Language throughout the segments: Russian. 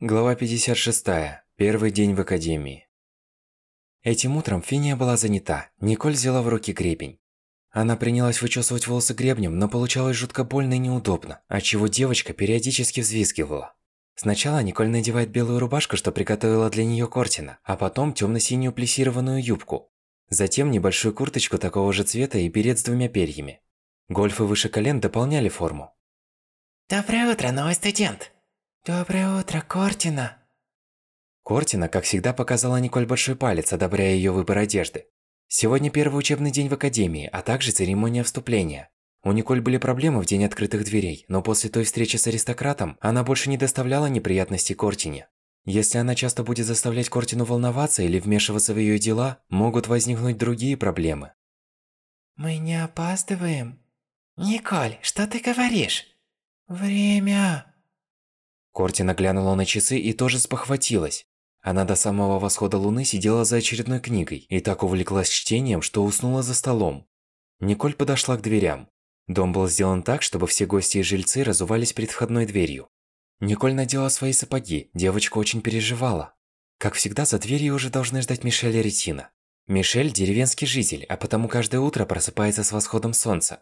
Глава 56. Первый день в Академии. Этим утром Финия была занята. Николь взяла в руки гребень. Она принялась вычесывать волосы гребнем, но получалось жутко больно и неудобно, отчего девочка периодически взвизгивала. Сначала Николь надевает белую рубашку, что приготовила для нее Кортина, а потом темно-синюю плессированную юбку. Затем небольшую курточку такого же цвета и берет с двумя перьями. Гольфы выше колен дополняли форму. Доброе утро, новый студент. Доброе утро, Кортина. Кортина, как всегда, показала Николь большой палец, одобряя ее выбор одежды. Сегодня первый учебный день в Академии, а также церемония вступления. У Николь были проблемы в день открытых дверей, но после той встречи с аристократом она больше не доставляла неприятностей Кортине. Если она часто будет заставлять Кортину волноваться или вмешиваться в ее дела, могут возникнуть другие проблемы. Мы не опаздываем? Николь, что ты говоришь? Время. Кортина глянула на часы и тоже спохватилась. Она до самого восхода луны сидела за очередной книгой и так увлеклась чтением, что уснула за столом. Николь подошла к дверям. Дом был сделан так, чтобы все гости и жильцы разувались перед входной дверью. Николь надела свои сапоги, девочка очень переживала. Как всегда, за дверью уже должны ждать Мишель и Ретина. Мишель – деревенский житель, а потому каждое утро просыпается с восходом солнца.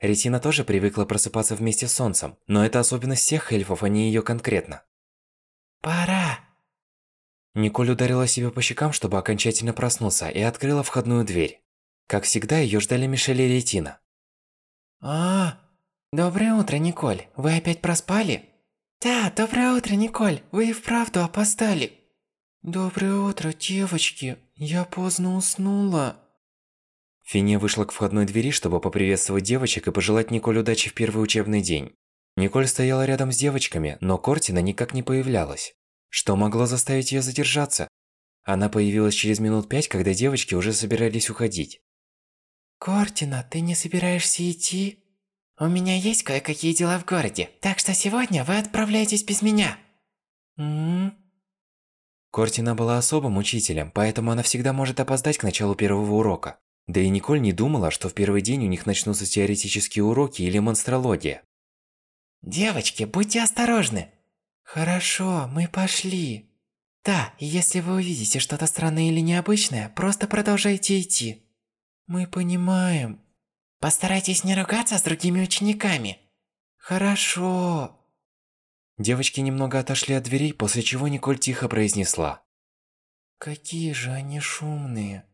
Ретина тоже привыкла просыпаться вместе с солнцем, но это особенность всех эльфов, а не её конкретно. Пора. Николь ударила себя по щекам, чтобы окончательно проснуться, и открыла входную дверь. Как всегда, её ждали Мишель и Ретина. А, доброе утро, Николь. Вы опять проспали? Да, доброе утро, Николь. Вы и вправду опоздали. Доброе утро, девочки. Я поздно уснула. Финия вышла к входной двери, чтобы поприветствовать девочек и пожелать Николь удачи в первый учебный день. Николь стояла рядом с девочками, но Кортина никак не появлялась. Что могло заставить её задержаться? Она появилась через минут пять, когда девочки уже собирались уходить. Кортина, ты не собираешься идти? У меня есть кое-какие дела в городе, так что сегодня вы отправляетесь без меня. М, Кортина была особым учителем, поэтому она всегда может опоздать к началу первого урока. Да и Николь не думала, что в первый день у них начнутся теоретические уроки или монстрология. Девочки, будьте осторожны. Хорошо, мы пошли. Да, и если вы увидите что-то странное или необычное, просто продолжайте идти. Мы понимаем. Постарайтесь не ругаться с другими учениками. Хорошо. Девочки немного отошли от дверей, после чего Николь тихо произнесла. Какие же они шумные.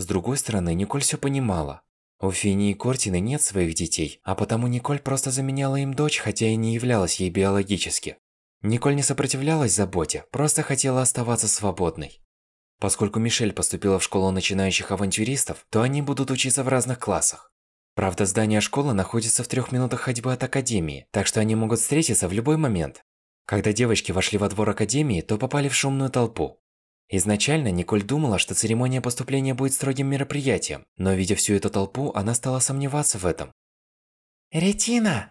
С другой стороны, Николь всё понимала. У Фини и Кортины нет своих детей, а потому Николь просто заменяла им дочь, хотя и не являлась ей биологически. Николь не сопротивлялась заботе, просто хотела оставаться свободной. Поскольку Мишель поступила в школу начинающих авантюристов, то они будут учиться в разных классах. Правда, здание школы находится в трех минутах ходьбы от Академии, так что они могут встретиться в любой момент. Когда девочки вошли во двор Академии, то попали в шумную толпу. Изначально Николь думала, что церемония поступления будет строгим мероприятием, но видя всю эту толпу, она стала сомневаться в этом. Ретина!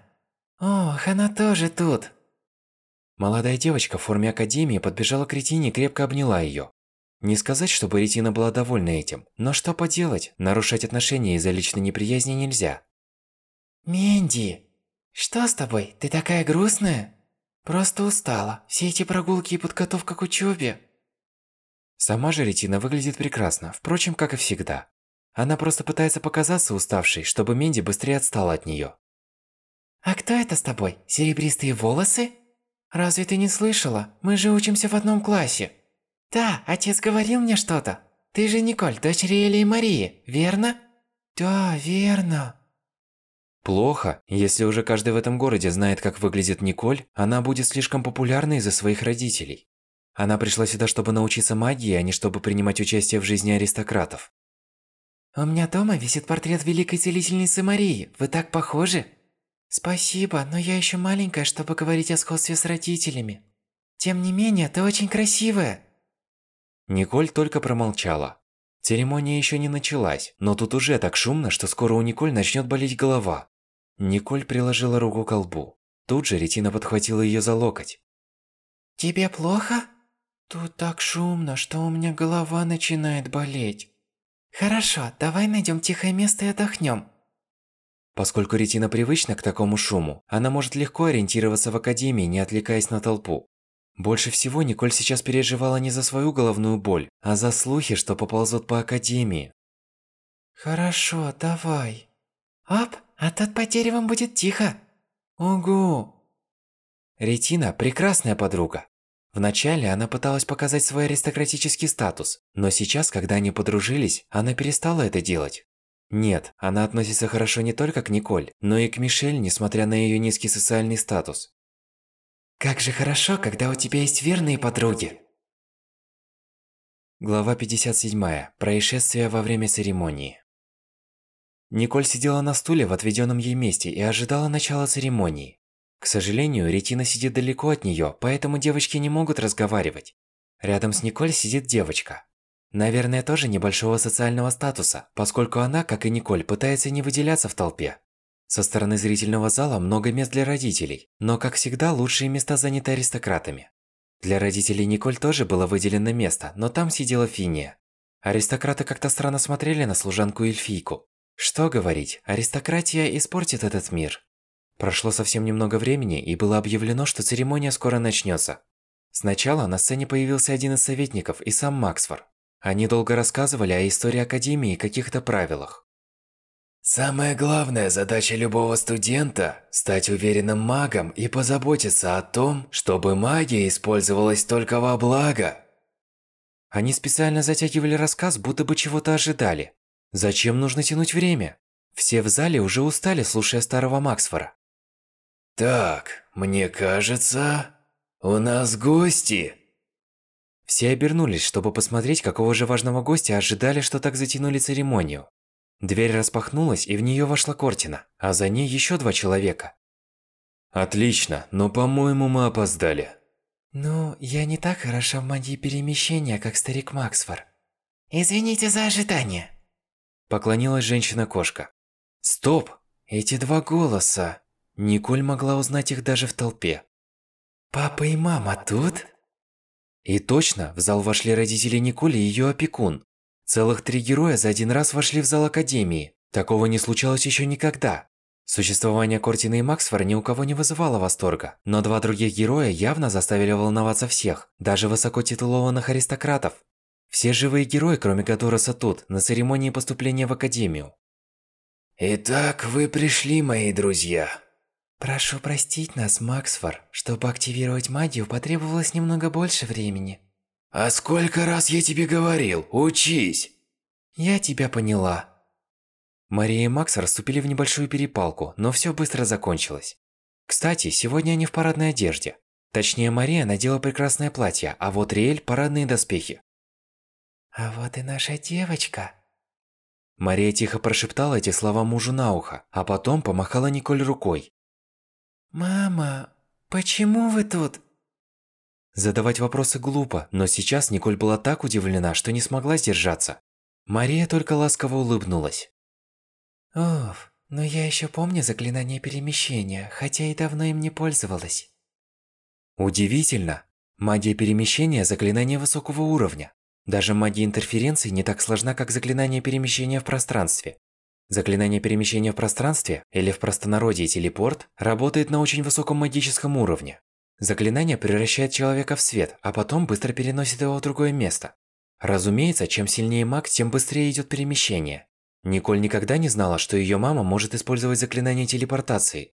Ох, она тоже тут. Молодая девочка в форме Академии подбежала к Ретине и крепко обняла её. Не сказать, чтобы Ретина была довольна этим, но что поделать, нарушать отношения из-за личной неприязни нельзя. Менди, что с тобой? Ты такая грустная? Просто устала. Все эти прогулки и подготовка к учёбе. Сама же Ретина выглядит прекрасно, впрочем, как и всегда. Она просто пытается показаться уставшей, чтобы Менди быстрее отстала от неё. А кто это с тобой? Серебристые волосы? Разве ты не слышала? Мы же учимся в одном классе. Да, отец говорил мне что-то. Ты же Николь, дочь Риэли и Марии, верно? Да, верно. Плохо, если уже каждый в этом городе знает, как выглядит Николь, она будет слишком популярной из-за своих родителей. Она пришла сюда, чтобы научиться магии, а не чтобы принимать участие в жизни аристократов. У меня дома висит портрет великой целительницы Марии. Вы так похожи. Спасибо, но я еще маленькая, чтобы говорить о сходстве с родителями. Тем не менее, ты очень красивая. Николь только промолчала. Церемония еще не началась, но тут уже так шумно, что скоро у Николь начнет болеть голова. Николь приложила руку к лбу. Тут же Ретина подхватила ее за локоть. Тебе плохо? Тут так шумно, что у меня голова начинает болеть. Хорошо, давай найдем тихое место и отдохнем. Поскольку Ретина привычна к такому шуму, она может легко ориентироваться в Академии, не отвлекаясь на толпу. Больше всего Николь сейчас переживала не за свою головную боль, а за слухи, что поползут по Академии. Хорошо, давай. Оп, а тут по деревам будет тихо. Угу. Ретина – прекрасная подруга. Вначале она пыталась показать свой аристократический статус, но сейчас, когда они подружились, она перестала это делать. Нет, она относится хорошо не только к Николь, но и к Мишель, несмотря на ее низкий социальный статус. Как же хорошо, когда у тебя есть верные подруги. Глава 57. Происшествие во время церемонии. Николь сидела на стуле в отведенном ей месте и ожидала начала церемонии. К сожалению, Ретина сидит далеко от нее, поэтому девочки не могут разговаривать. Рядом с Николь сидит девочка. Наверное, тоже небольшого социального статуса, поскольку она, как и Николь, пытается не выделяться в толпе. Со стороны зрительного зала много мест для родителей, но, как всегда, лучшие места заняты аристократами. Для родителей Николь тоже было выделено место, но там сидела Финия. Аристократы как-то странно смотрели на служанку-эльфийку. Что говорить, аристократия испортит этот мир. Прошло совсем немного времени, и было объявлено, что церемония скоро начнется. Сначала на сцене появился один из советников и сам Максфор. Они долго рассказывали о истории Академии и каких-то правилах. Самая главная задача любого студента – стать уверенным магом и позаботиться о том, чтобы магия использовалась только во благо. Они специально затягивали рассказ, будто бы чего-то ожидали. Зачем нужно тянуть время? Все в зале уже устали, слушая старого Максфора. Так, мне кажется, у нас гости. Все обернулись, чтобы посмотреть, какого же важного гостя ожидали, что так затянули церемонию. Дверь распахнулась, и в нее вошла Кортина, а за ней еще два человека. Отлично, но, по-моему, мы опоздали. Ну, я не так хороша в магии перемещения, как старик Максфор. Извините за ожидание. Поклонилась женщина-кошка. Стоп! Эти два голоса! Николь могла узнать их даже в толпе. «Папа и мама тут?» И точно, в зал вошли родители Николи и ее опекун. Целых три героя за один раз вошли в зал Академии. Такого не случалось еще никогда. Существование Кортина и Максфора ни у кого не вызывало восторга, но два других героя явно заставили волноваться всех, даже высокотитулованных аристократов. Все живые герои, кроме Гадороса тут, на церемонии поступления в Академию. «Итак, вы пришли, мои друзья», Прошу простить нас, Максфор. Чтобы активировать магию, потребовалось немного больше времени. А сколько раз я тебе говорил, учись! Я тебя поняла. Мария и Макс расступили в небольшую перепалку, но все быстро закончилось. Кстати, сегодня они в парадной одежде. Точнее, Мария надела прекрасное платье, а вот Риэль – парадные доспехи. А вот и наша девочка. Мария тихо прошептала эти слова мужу на ухо, а потом помахала Николь рукой. «Мама, почему вы тут?» Задавать вопросы глупо, но сейчас Николь была так удивлена, что не смогла сдержаться. Мария только ласково улыбнулась. «Оф, но я еще помню заклинание перемещения, хотя и давно им не пользовалась». Удивительно. Магия перемещения – заклинание высокого уровня. Даже магия интерференции не так сложна, как заклинание перемещения в пространстве. Заклинание перемещения в пространстве, или в простонародье телепорт, работает на очень высоком магическом уровне. Заклинание превращает человека в свет, а потом быстро переносит его в другое место. Разумеется, чем сильнее маг, тем быстрее идет перемещение. Николь никогда не знала, что ее мама может использовать заклинание телепортации.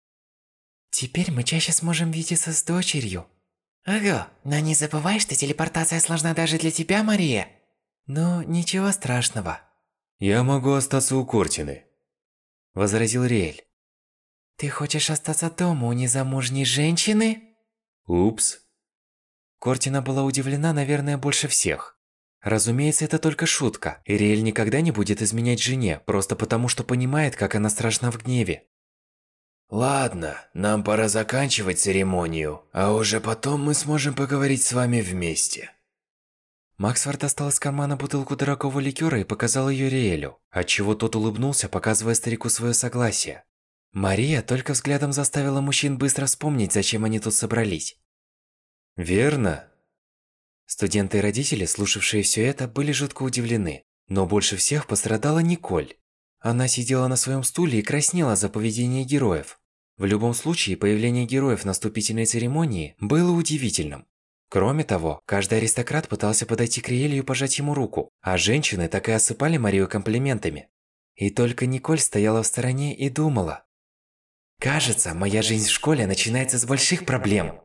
Теперь мы чаще сможем видеться с дочерью. Ага, но не забывай, что телепортация сложна даже для тебя, Мария. Ну, ничего страшного. «Я могу остаться у Кортины», – возразил Риэль. «Ты хочешь остаться дома у незамужней женщины?» «Упс». Кортина была удивлена, наверное, больше всех. Разумеется, это только шутка, и Риэль никогда не будет изменять жене, просто потому что понимает, как она страшна в гневе. «Ладно, нам пора заканчивать церемонию, а уже потом мы сможем поговорить с вами вместе». Максфорд достал из кармана бутылку дорогого ликера и показал ее Риэлю, отчего тот улыбнулся, показывая старику свое согласие. Мария только взглядом заставила мужчин быстро вспомнить, зачем они тут собрались. «Верно?» Студенты и родители, слушавшие все это, были жутко удивлены. Но больше всех пострадала Николь. Она сидела на своем стуле и краснела за поведение героев. В любом случае, появление героев на вступительной церемонии было удивительным. Кроме того, каждый аристократ пытался подойти к Риэлю и пожать ему руку, а женщины так и осыпали Марию комплиментами. И только Николь стояла в стороне и думала. «Кажется, моя жизнь в школе начинается с больших проблем.